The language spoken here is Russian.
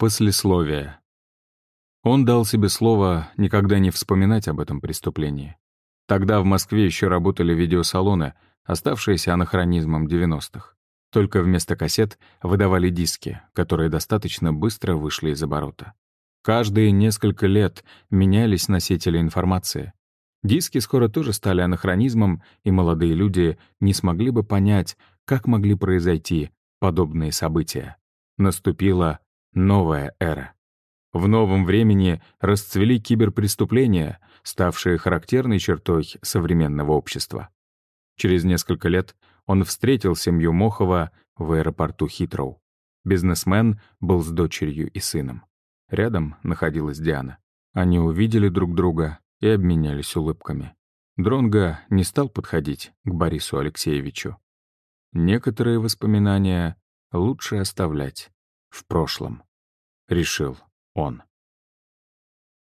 Послесловие. Он дал себе слово никогда не вспоминать об этом преступлении. Тогда в Москве еще работали видеосалоны, оставшиеся анахронизмом 90-х. Только вместо кассет выдавали диски, которые достаточно быстро вышли из оборота. Каждые несколько лет менялись носители информации. Диски скоро тоже стали анахронизмом, и молодые люди не смогли бы понять, как могли произойти подобные события. Наступила новая эра. В новом времени расцвели киберпреступления, ставшие характерной чертой современного общества. Через несколько лет он встретил семью Мохова в аэропорту Хитроу. Бизнесмен был с дочерью и сыном. Рядом находилась Диана. Они увидели друг друга и обменялись улыбками. Дронга не стал подходить к Борису Алексеевичу. Некоторые воспоминания лучше оставлять в прошлом, решил он.